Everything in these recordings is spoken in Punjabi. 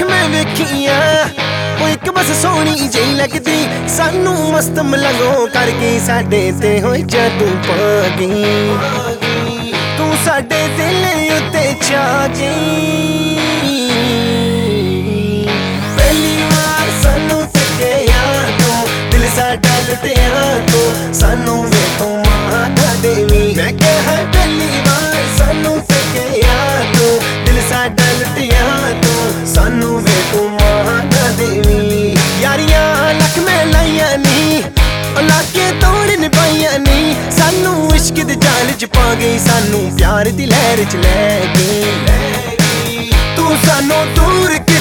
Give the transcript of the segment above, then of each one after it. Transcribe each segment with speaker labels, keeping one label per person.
Speaker 1: ਲੱਖ ਮੈਂ ਵੇਖੀਆਂ। ਉਹ ਇੱਕ ਬਸ ਸੋਹਣੀ ਜਿਹੀ ਲੱਗਦੀ। ਸਾਨੂੰ ਮਸਤ ਮਲੰਗੋ ਕਰਕੇ ਸਾਡੇ ਤੇ ਹੋਈ ਜਾਦੂ ਪਾ ਗਈ ਤੂੰ ਸਾਡੇ ਦਿਲ ਉੱਤੇ ਛਾ ਗਈ ਪਹਿਲੀ ਵਾਰ ਸਾਨੂੰ ਤੱਕਿਆ ਤੂੰ, ਦਿਲ ਸਾਡਾ ਲੁੱਟਿਆ ਤੂੰ, ਸਾਨੂੰ ਵੇ ਤੂੰ ਮਾਤਾ ਦੇਵੀ। ਮੈਂ ਕਿਹਾ ਨਿਭਾਈਆਂ ਨਹੀਂ ਸਾਨੂੰ ਇਸ਼ਕ ਦੇ ਜਾਲ ਚ ਪਾ ਗਈ, ਸਾਨੂੰ ਪਿਆਰ ਦੀ ਲਹਿਰ ਚ ਲੈ ਗਈ ਤੂੰ ਸਾਨੂੰ ਦੂਰ ਕਿੱਥੇ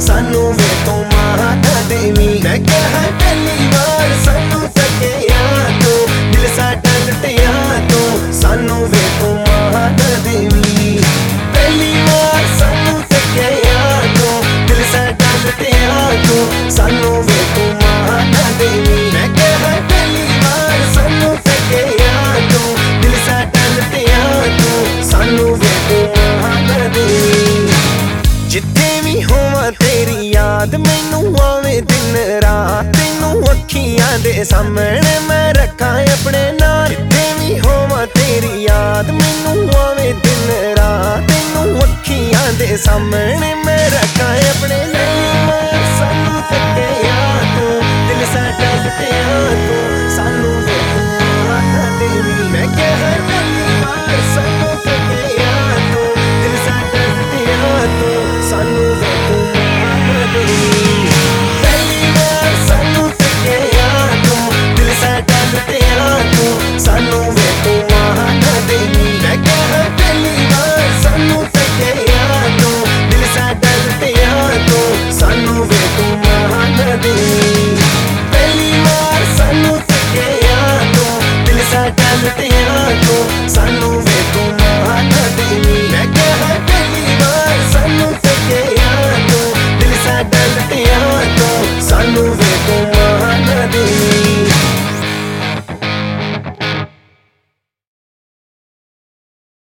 Speaker 1: ਸਾਨੂੰ ਵੇ ਤੂੰ ਮਾਤਾ ਦੇਵੀ। ਮੈਂ ਕਿਹਾ, ਪਹਿਲੀ ਵਾਰ ਸਾਨੂੰ ਤੱਕਿਆ ਤੂੰ, ਦਿਲ ਸਾਡਾ ਲੁੱਟਿਆ ਤੂੰ, ਸਾਨੂੰ ਵੇ ਤੂੰ ਤੇਰੀ ਯਾਦ ਮੈਨੂੰ ਆਵੇ ਦਿਨ ਰਾਤ। ਤੈਨੂੰ ਅੱਖੀਆਂ ਦੇ ਸਾਹਮਣੇ ਮੈਂ ਰੱਖਾਂ ਆਪਣੇ ਨਾਲ। ਜਿੱਥੇ ਵੀ ਹੋਵਾਂ ਤੇਰੀ ਯਾਦ ਮੈਨੂੰ ਆਵੇ ਦਿਨ ਰਾਤ। ਤੈਨੂੰ ਅੱਖੀਆਂ ਦੇ ਸਾਹਮਣੇ ਲੁੱਟਿਆ ਤੂੰ ਸਾਨੂੰ